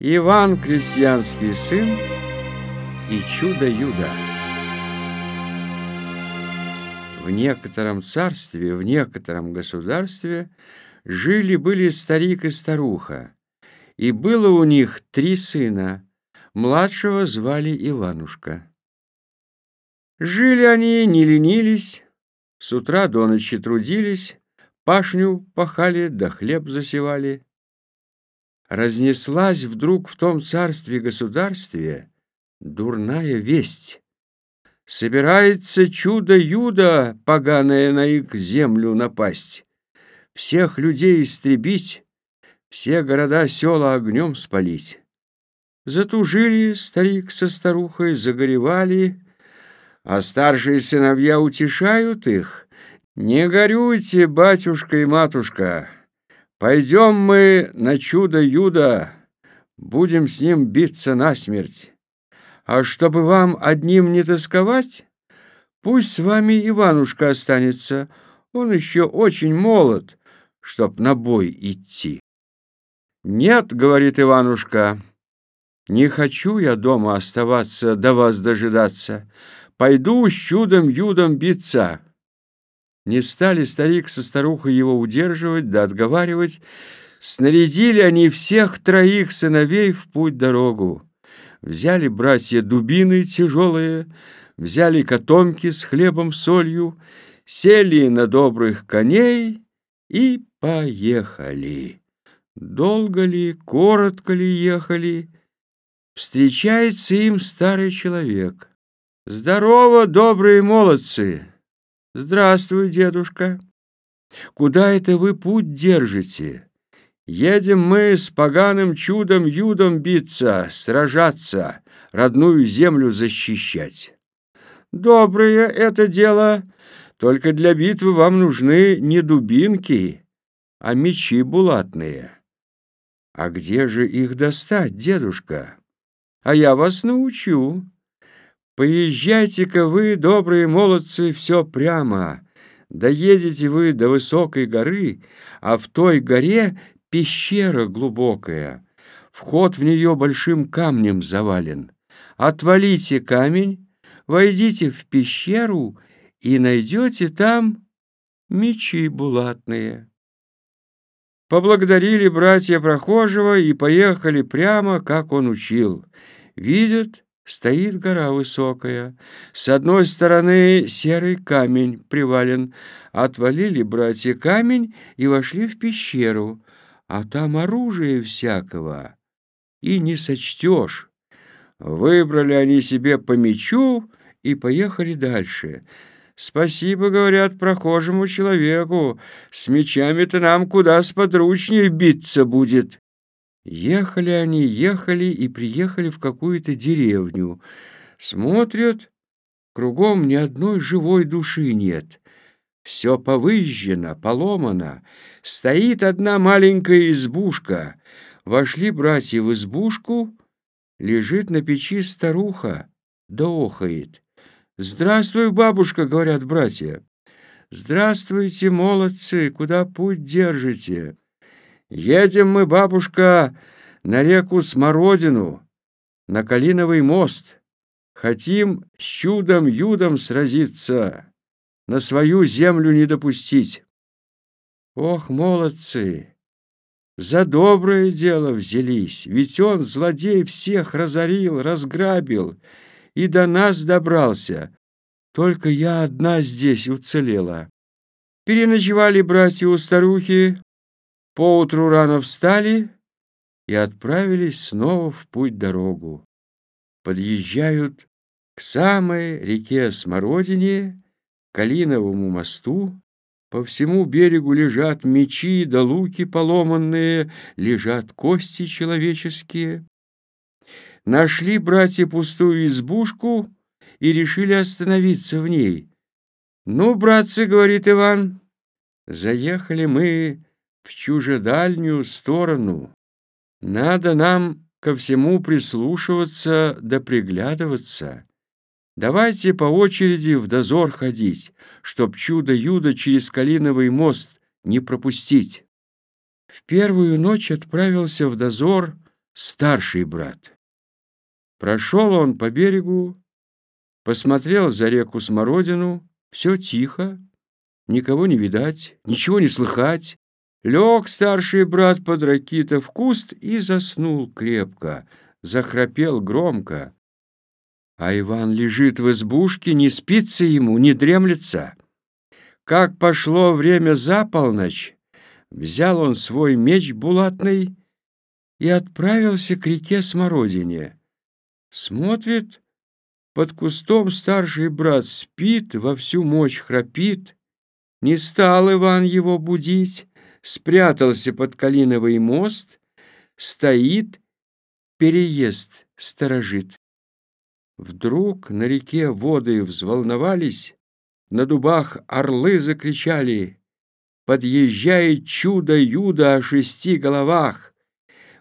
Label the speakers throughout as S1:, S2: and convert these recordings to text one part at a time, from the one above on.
S1: Иван крестьянский сын и чудо-юдо. В некотором царстве, в некотором государстве жили-были старик и старуха, и было у них три сына, младшего звали Иванушка. Жили они, не ленились, с утра до ночи трудились, пашню пахали да хлеб засевали разнеслась вдруг в том царстве-государстве дурная весть. Собирается чудо-юдо, поганое на их землю напасть, всех людей истребить, все города-села огнем спалить. Затужили старик со старухой, загоревали, а старшие сыновья утешают их. «Не горюйте, батюшка и матушка!» Пойдем мы на чудо-юдо, будем с ним биться насмерть. А чтобы вам одним не тосковать, пусть с вами Иванушка останется, он еще очень молод, чтоб на бой идти. Нет, говорит Иванушка, не хочу я дома оставаться, до вас дожидаться. Пойду с чудом-юдом биться. Не стали старик со старухой его удерживать да отговаривать. Снарядили они всех троих сыновей в путь-дорогу. Взяли братья дубины тяжелые, взяли котомки с хлебом, солью, сели на добрых коней и поехали. Долго ли, коротко ли ехали, встречается им старый человек. «Здорово, добрые молодцы!» «Здравствуй, дедушка. Куда это вы путь держите? Едем мы с поганым чудом-юдом биться, сражаться, родную землю защищать. Доброе это дело, только для битвы вам нужны не дубинки, а мечи булатные. А где же их достать, дедушка? А я вас научу. Поезжайте-ка вы, добрые молодцы, все прямо. Доедете вы до высокой горы, а в той горе пещера глубокая. Вход в нее большим камнем завален. Отвалите камень, войдите в пещеру и найдете там мечи булатные. Поблагодарили братья прохожего и поехали прямо, как он учил. Видят, Стоит гора высокая. С одной стороны серый камень привален. Отвалили братья камень и вошли в пещеру. А там оружие всякого. И не сочтешь. Выбрали они себе по мечу и поехали дальше. Спасибо, говорят, прохожему человеку. С мечами-то нам куда сподручнее биться будет. Ехали они, ехали и приехали в какую-то деревню. Смотрят, кругом ни одной живой души нет. Все повыжжено, поломано. Стоит одна маленькая избушка. Вошли братья в избушку, лежит на печи старуха, да охает. «Здравствуй, бабушка!» — говорят братья. «Здравствуйте, молодцы! Куда путь держите?» Едем мы, бабушка, на реку Смородину, на Калиновый мост. Хотим с чудом-юдом сразиться, на свою землю не допустить. Ох, молодцы! За доброе дело взялись, ведь он, злодей, всех разорил, разграбил и до нас добрался. Только я одна здесь уцелела. Переночевали братья у старухи, Поутру рано встали и отправились снова в путь-дорогу. Подъезжают к самой реке Смородине, Калиновому мосту. По всему берегу лежат мечи да луки поломанные, лежат кости человеческие. Нашли братья пустую избушку и решили остановиться в ней. «Ну, братцы, — говорит Иван, — заехали мы в чужедальнюю сторону. Надо нам ко всему прислушиваться да приглядываться. Давайте по очереди в дозор ходить, чтоб чудо-юдо через Калиновый мост не пропустить. В первую ночь отправился в дозор старший брат. Прошел он по берегу, посмотрел за реку Смородину, все тихо, никого не видать, ничего не слыхать. Лег старший брат под ракита в куст и заснул крепко, захрапел громко. А Иван лежит в избушке, не спится ему, не дремлется. Как пошло время за полночь, взял он свой меч булатный и отправился к реке Смородине. Смотрит, под кустом старший брат спит, во всю мощь храпит. Не стал Иван его будить, спрятался под Калиновый мост, стоит, переезд сторожит. Вдруг на реке воды взволновались, на дубах орлы закричали. Подъезжает чудо-юдо о шести головах.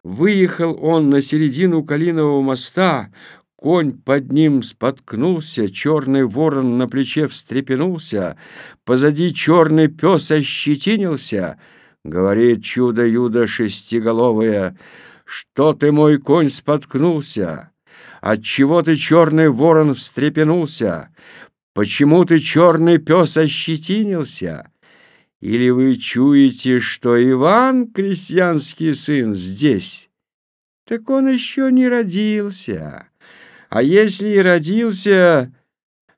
S1: Выехал он на середину Калинового моста, конь под ним споткнулся, черный ворон на плече встрепенулся, позади черный пес ощетинился, говорит чудо-юдо шестиголовое, что ты, мой конь, споткнулся? Отчего ты, черный ворон, встрепенулся? Почему ты, черный пес, ощетинился? Или вы чуете, что Иван, крестьянский сын, здесь? Так он еще не родился. А если и родился,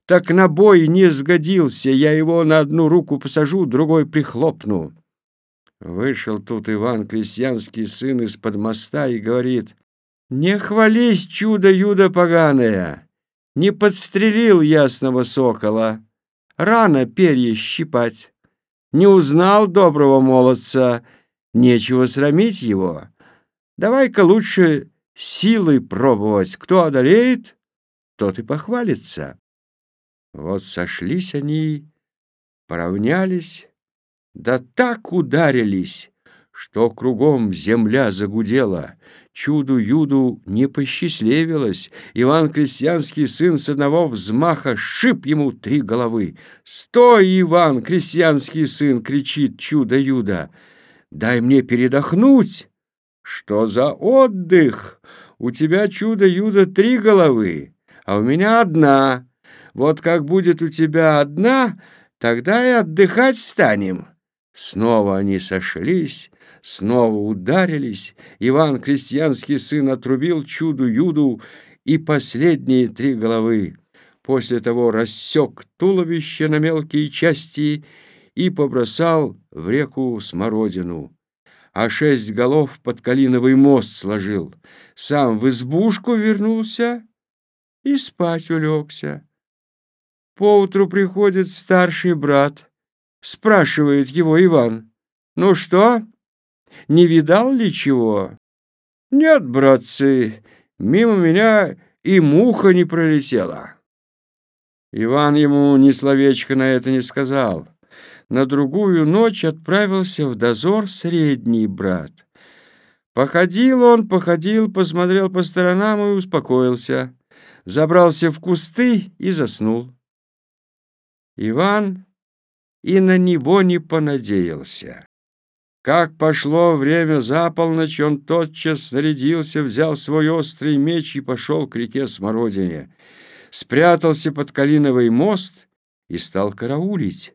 S1: так на бой не сгодился. Я его на одну руку посажу, другой прихлопну. Вышел тут Иван, крестьянский сын, из-под моста и говорит, «Не хвались, чудо-юдо поганое! Не подстрелил ясного сокола, рано перья щипать». Не узнал доброго молодца, нечего срамить его. Давай-ка лучше силой пробовать. Кто одолеет, тот и похвалится. Вот сошлись они, поравнялись, да так ударились, что кругом земля загудела. Чуду-юду не посчастливилось. Иван Крестьянский сын с одного взмаха шип ему три головы. «Стой, Иван, Крестьянский сын!» — кричит чудо-юдо. «Дай мне передохнуть!» «Что за отдых? У тебя чудо-юдо три головы, а у меня одна. Вот как будет у тебя одна, тогда и отдыхать станем». Снова они сошлись, снова ударились. Иван, крестьянский сын, отрубил чуду-юду и последние три головы. После того рассек туловище на мелкие части и побросал в реку смородину. А шесть голов под Калиновый мост сложил. Сам в избушку вернулся и спать улегся. Поутру приходит старший брат, спрашивает его Иван. «Ну что, не видал ли чего? Нет, братцы, мимо меня и муха не пролетела. Иван ему ни словечко на это не сказал. На другую ночь отправился в дозор средний брат. Походил он, походил, посмотрел по сторонам и успокоился. Забрался в кусты и заснул. Иван и на него не понадеялся. Как пошло время за полночь, он тотчас снарядился, взял свой острый меч и пошел к реке Смородине. Спрятался под Калиновый мост и стал караулить.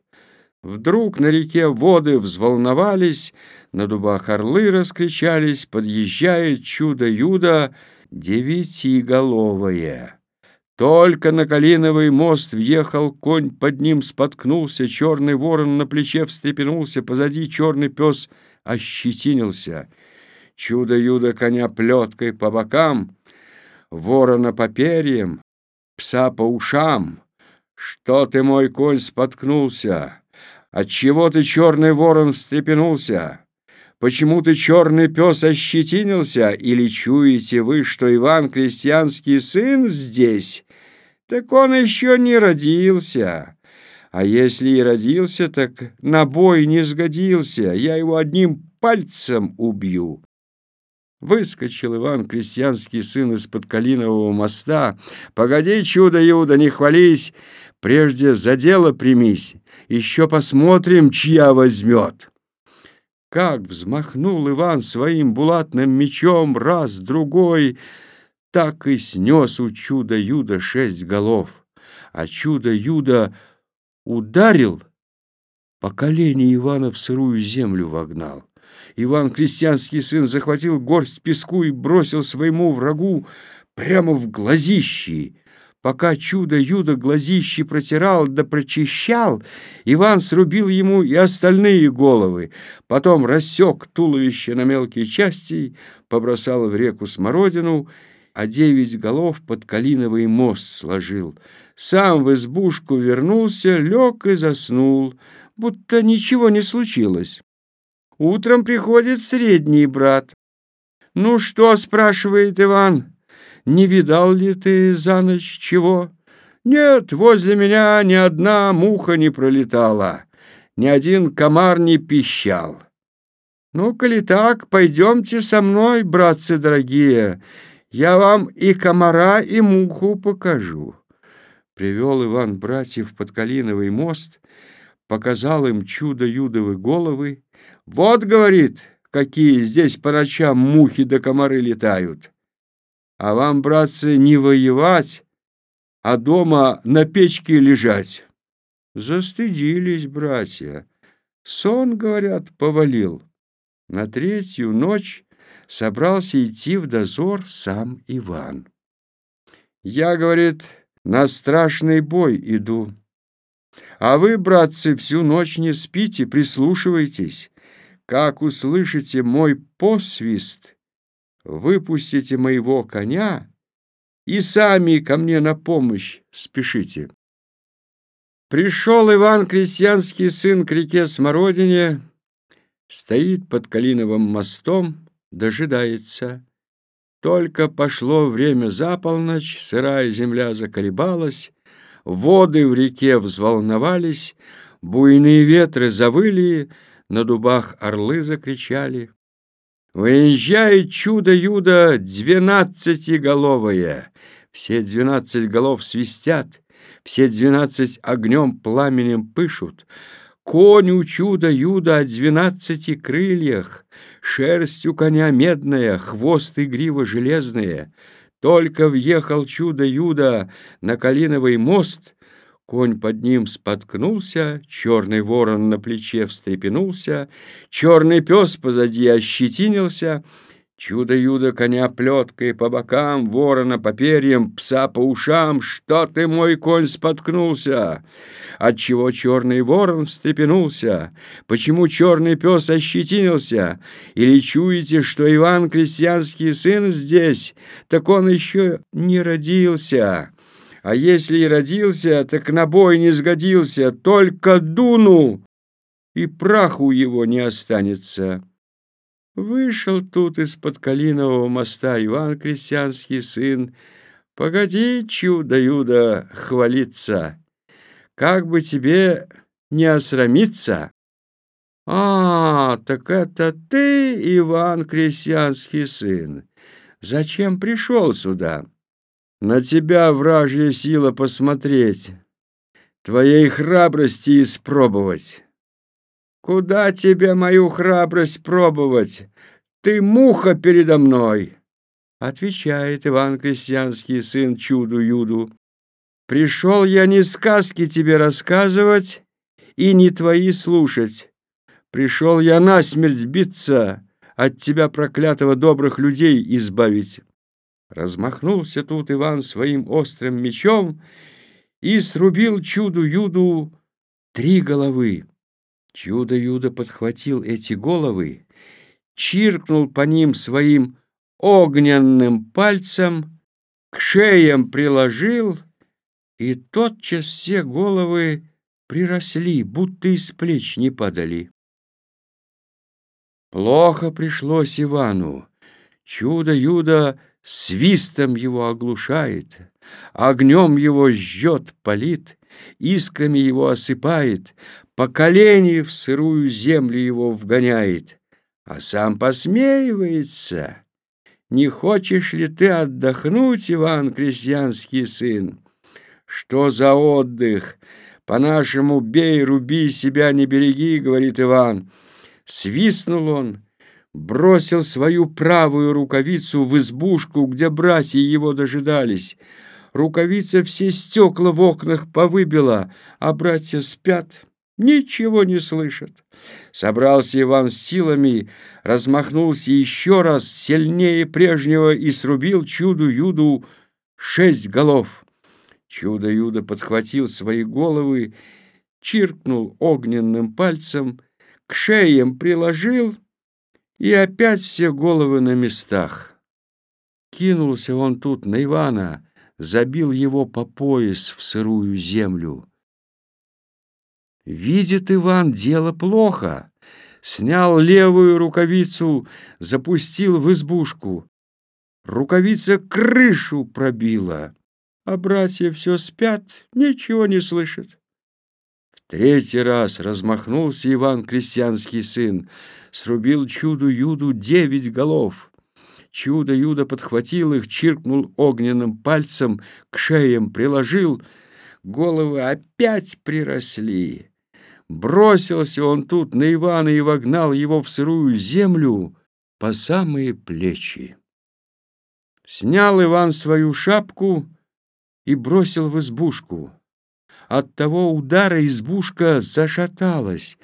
S1: Вдруг на реке воды взволновались, на дубах орлы раскричались, подъезжает чудо-юдо девятиголовое. Только на Калиновый мост въехал конь, под ним споткнулся, черный ворон на плече встрепенулся, позади черный пес ощетинился. Чудо-юдо коня плеткой по бокам, ворона по перьям, пса по ушам. Что ты, мой конь, споткнулся? Отчего ты, черный ворон, встрепенулся? Почему ты, черный пес, ощетинился? Или чуете вы, что Иван крестьянский сын здесь? Так он еще не родился. А если и родился, так на бой не сгодился. Я его одним пальцем убью. Выскочил Иван, крестьянский сын, из-под Калинового моста. «Погоди, чудо-юдо, не хвались, прежде за дело примись, еще посмотрим, чья возьмет». Как взмахнул Иван своим булатным мечом раз, другой, так и снес у чуда-юда шесть голов. А чудо-юдо ударил, по колени Ивана в сырую землю вогнал. Иван, крестьянский сын, захватил горсть песку и бросил своему врагу прямо в глазищи. Пока чудо-юдо глазищи протирал да прочищал, Иван срубил ему и остальные головы, потом рассек туловище на мелкие части, побросал в реку смородину, а девять голов под калиновый мост сложил. Сам в избушку вернулся, лег и заснул, будто ничего не случилось. Утром приходит средний брат. «Ну что?» — спрашивает Иван не видал ли ты за ночь чего? Нет, возле меня ни одна муха не пролетала, ни один комар не пищал. Ну, коли так, пойдемте со мной, братцы дорогие, я вам и комара, и муху покажу. Привел Иван братьев под Калиновый мост, показал им чудо-юдовы головы. Вот, говорит, какие здесь по ночам мухи да комары летают. А вам, братцы, не воевать, а дома на печке лежать. Застыдились братья. Сон, говорят, повалил. На третью ночь собрался идти в дозор сам Иван. Я, говорит, на страшный бой иду. А вы, братцы, всю ночь не спите, прислушивайтесь. Как услышите мой посвист, выпустите моего коня и сами ко мне на помощь спешите. Пришел Иван, крестьянский сын, к реке Смородине, стоит под Калиновым мостом, дожидается. Только пошло время за полночь, сырая земля заколебалась, воды в реке взволновались, буйные ветры завыли, на дубах орлы закричали. Выезжает чудо-юдо двенадцатиголовое. Все двенадцать голов свистят, все двенадцать огнем пламенем пышут. Конь у чудо-юда о двенадцати крыльях, шерсть у коня медная, хвост и грива железные. Только въехал чудо-юдо на Калиновый мост, Конь под ним споткнулся, черный ворон на плече встрепенулся, черный пес позади ощетинился, Чудо-юдо коня плеткой по бокам, ворона по перьям, пса по ушам. Что ты, мой конь, споткнулся? Отчего черный ворон встрепенулся? Почему черный пес ощетинился? Или чуете, что Иван, крестьянский сын, здесь? Так он еще не родился. А если и родился, так на бой не сгодился, только дуну, и праху его не останется. Вышел тут из-под Калинового моста Иван Крестьянский сын. Погоди, чудо-юдо, хвалиться, как бы тебе не осрамиться. А, так это ты, Иван Крестьянский сын. Зачем пришел сюда? На тебя, вражья сила, посмотреть, Твоей храбрости испробовать. Куда тебе мою храбрость пробовать? Ты муха передо мной!» Отвечает Иван Крестьянский, сын чуду-юду. «Пришел я не сказки тебе рассказывать и не твои слушать. Пришел я насмерть биться, от тебя, проклятого, добрых людей избавить». Размахнулся тут Иван своим острым мечом и срубил чуду-юду три головы. Чудо-юдо подхватил эти головы, чиркнул по ним своим огненным пальцем, к шеям приложил, и тотчас все головы приросли, будто из плеч не падали. Плохо пришлось Ивану. Чудо-юдо свистом его оглушает, огнем его жжет, палит, искрами его осыпает, по колени в сырую землю его вгоняет, а сам посмеивается. Не хочешь ли ты отдохнуть, Иван, крестьянский сын? Что за отдых? По-нашему, бей, руби, себя не береги, говорит Иван. Свистнул он, бросил свою правую рукавицу в избушку, где братья его дожидались. Рукавица все стекла в окнах повыбила, а братья спят, ничего не слышат. Собрался Иван с силами, размахнулся еще раз сильнее прежнего и срубил чуду-юду шесть голов. Чудо-юдо подхватил свои головы, чиркнул огненным пальцем, к шеям приложил, и опять все головы на местах. Кинулся он тут на Ивана, забил его по пояс в сырую землю. Видит Иван, дело плохо. Снял левую рукавицу, запустил в избушку. Рукавица крышу пробила, а братья все спят, ничего не слышат. В третий раз размахнулся Иван, крестьянский сын, срубил чуду-юду девять голов. Чудо-юдо подхватил их, чиркнул огненным пальцем, к шеям приложил. Головы опять приросли. Бросился он тут на Ивана и вогнал его в сырую землю по самые плечи. Снял Иван свою шапку и бросил в избушку. От того удара избушка зашаталась,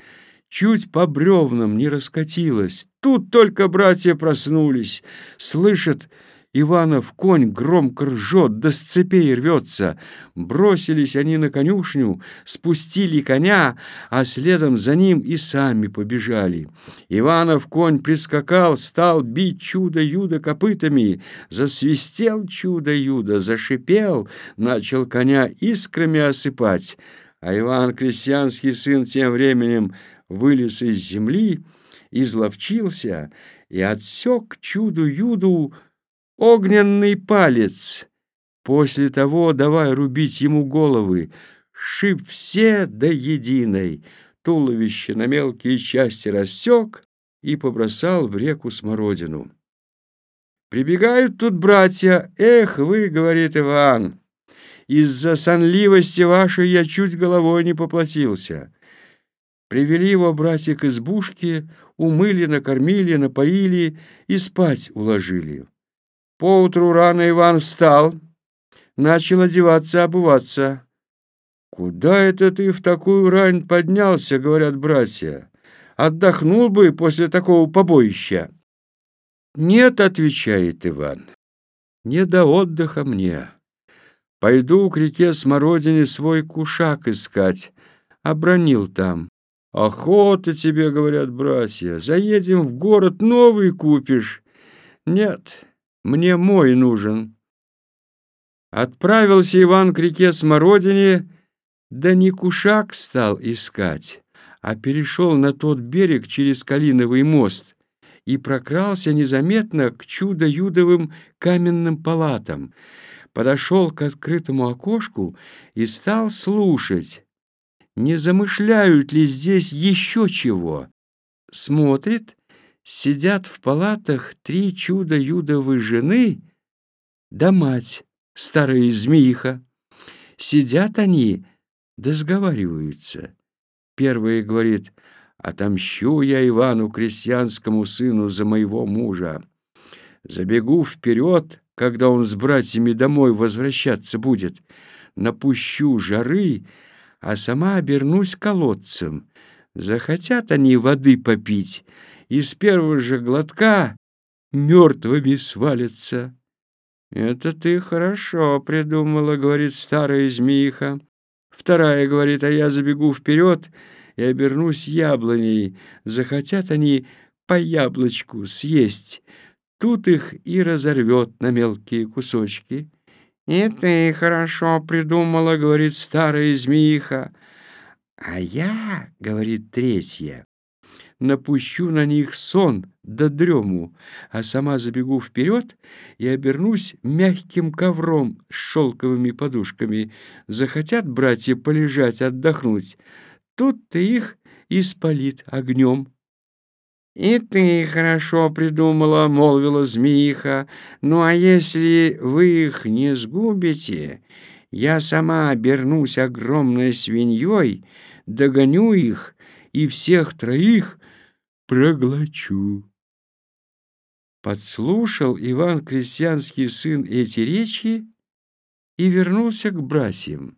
S1: чуть по бревнам не раскатилась. Тут только братья проснулись, слышат, Иванов конь громко ржет, да с цепей рвется. Бросились они на конюшню, спустили коня, а следом за ним и сами побежали. Иванов конь прискакал, стал бить чудо-юдо копытами. Засвистел чудо-юдо, зашипел, начал коня искрами осыпать. А Иван, крестьянский сын, тем временем вылез из земли, изловчился и отсек чуду-юду огненный палец. После того давай рубить ему головы, шип все до единой, туловище на мелкие части рассек и побросал в реку смородину. Прибегают тут братья. «Эх вы, — говорит Иван, — из-за сонливости вашей я чуть головой не поплатился». Привели его братья к избушке, умыли, накормили, напоили и спать уложили. Поутру рано Иван встал, начал одеваться, обуваться. «Куда это ты в такую рань поднялся?» — говорят братья. «Отдохнул бы после такого побоища». «Нет», — отвечает Иван, — «не до отдыха мне. Пойду к реке Смородине свой кушак искать». Обронил там. «Охота тебе, — говорят братья, — заедем в город, новый купишь». «Нет, мне мой нужен. Отправился Иван к реке Смородине, да не кушак стал искать, а перешел на тот берег через Калиновый мост и прокрался незаметно к чудо-юдовым каменным палатам, подошел к открытому окошку и стал слушать, не замышляют ли здесь еще чего. Смотрит, сидят в палатах три чудо-юдовы жены да мать, старая змеиха. Сидят они, да сговариваются. Первая говорит, «Отомщу я Ивану, крестьянскому сыну, за моего мужа. Забегу вперед, когда он с братьями домой возвращаться будет. Напущу жары, а сама обернусь колодцем. Захотят они воды попить, и с первого же глотка мертвыми свалятся. «Это ты хорошо придумала», — говорит старая змеиха. Вторая говорит, а я забегу вперед и обернусь яблоней. Захотят они по яблочку съесть. Тут их и разорвет на мелкие кусочки. «И ты хорошо придумала», — говорит старая змеиха. «А я», — говорит третья, напущу на них сон да дрему, а сама забегу вперед и обернусь мягким ковром с шелковыми подушками. Захотят братья полежать, отдохнуть, тут-то их и спалит огнем. «И ты хорошо придумала», — молвила змеиха. «Ну а если вы их не сгубите, я сама обернусь огромной свиньей, догоню их и всех троих проглочу. Подслушал Иван Крестьянский сын эти речи и вернулся к братьям.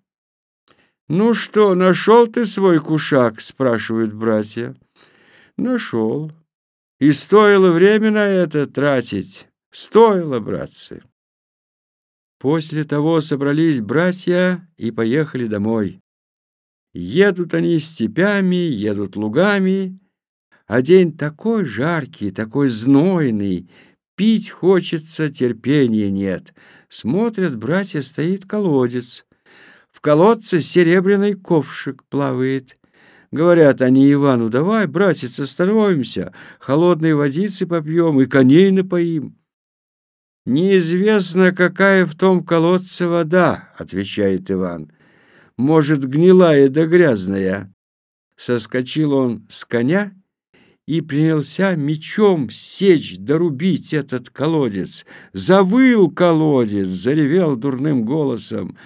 S1: «Ну что, нашел ты свой кушак?» — спрашивают братья. «Нашел. И стоило время на это тратить. Стоило, братцы». После того собрались братья и поехали домой. Едут они степями, едут лугами, а день такой жаркий, такой знойный, пить хочется, терпения нет. Смотрят, братья, стоит колодец. В колодце серебряный ковшик плавает. Говорят они Ивану, давай, братец, остановимся, холодной водицы попьем и коней напоим. «Неизвестно, какая в том колодце вода», — отвечает Иван. «Может, гнилая да грязная». Соскочил он с коня и принялся мечом сечь, дорубить этот колодец. Завыл колодец, заревел дурным голосом.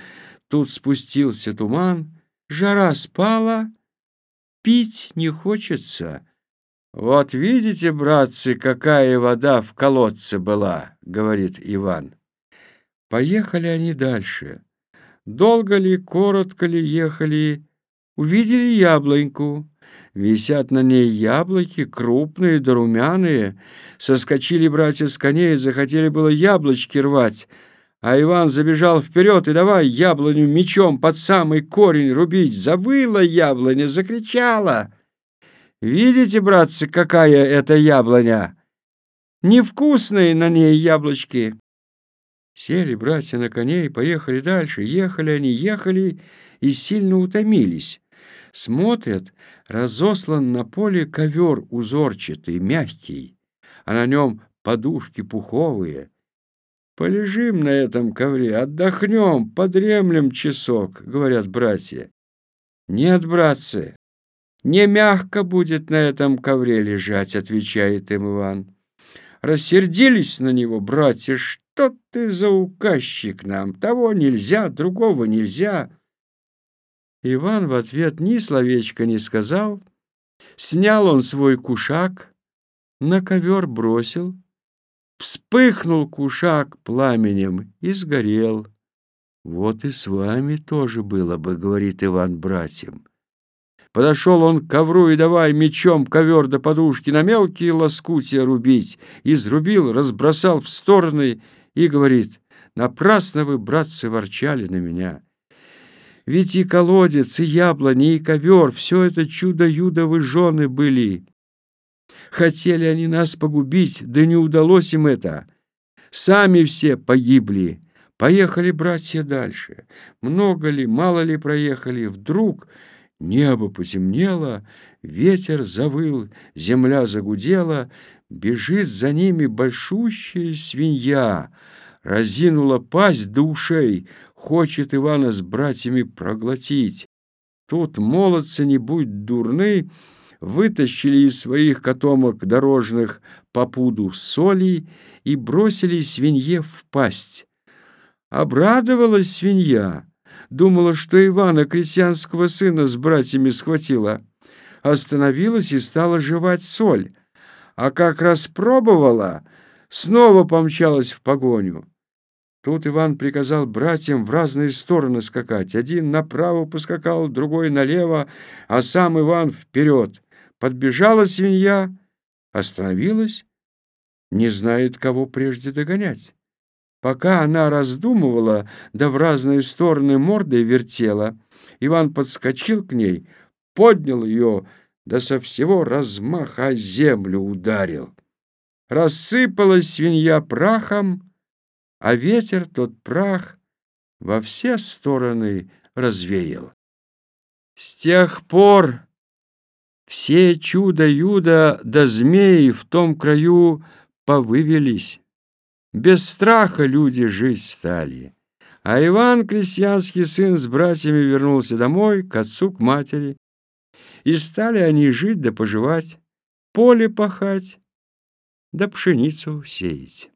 S1: Тут спустился туман, жара спала, пить не хочется. «Вот видите, братцы, какая вода в колодце была», — говорит Иван. Поехали они дальше. Долго ли, коротко ли ехали, увидели яблоньку. Висят на ней яблоки, крупные да румяные. Соскочили братья с коней, захотели было яблочки рвать. А Иван забежал вперед и давай яблоню мечом под самый корень рубить. Завыла яблоня, закричала. Видите, братцы, какая это яблоня? Невкусные на ней яблочки. Сели братья на коней, поехали дальше. Ехали они, ехали и сильно утомились. Смотрят, разослан на поле ковер узорчатый, мягкий, а на нем подушки пуховые. «Полежим на этом ковре, отдохнем, подремлем часок», — говорят братья. «Нет, братцы, не мягко будет на этом ковре лежать», — отвечает им Иван. Рассердились на него братья, «Что ты за указчик нам? Того нельзя, другого нельзя». Иван в ответ ни словечка не сказал. Снял он свой кушак, на ковер бросил. Вспыхнул кушак пламенем и сгорел. «Вот и с вами тоже было бы», — говорит Иван братьям. Подошел он к ковру и давай мечом ковер до подушки на мелкие лоскутия рубить. Изрубил, разбросал в стороны и говорит, «Напрасно вы, братцы, ворчали на меня». Ведь и колодец, и яблони, и ковер — все это чудо-юдовы жены были. Хотели они нас погубить, да не удалось им это. Сами все погибли. Поехали братья дальше. Много ли, мало ли проехали, вдруг небо потемнело, ветер завыл, земля загудела, бежит за ними большущая свинья — разинула пасть до ушей, хочет Ивана с братьями проглотить. Тут молодцы, не будь дурны, вытащили из своих котомок дорожных попуду соли и бросили свинье в пасть. Обрадовалась свинья, думала, что Ивана, крестьянского сына, с братьями схватила. Остановилась и стала жевать соль, а как распробовала, снова помчалась в погоню. Тут Иван приказал братьям в разные стороны скакать. Один направо поскакал, другой налево, а сам Иван вперед. Подбежала свинья, остановилась, не знает, кого прежде догонять. Пока она раздумывала, да в разные стороны мордой вертела, Иван подскочил к ней, поднял ее, да со всего размаха землю ударил. Рассыпалась свинья прахом, а ветер тот прах во все стороны развеял. С тех пор все чудо-юдо да змеи в том краю повывелись. Без страха люди жить стали. А Иван, крестьянский сын, с братьями вернулся домой, к отцу, к матери. И стали они жить да поживать, поле пахать, да пшеницу сеять.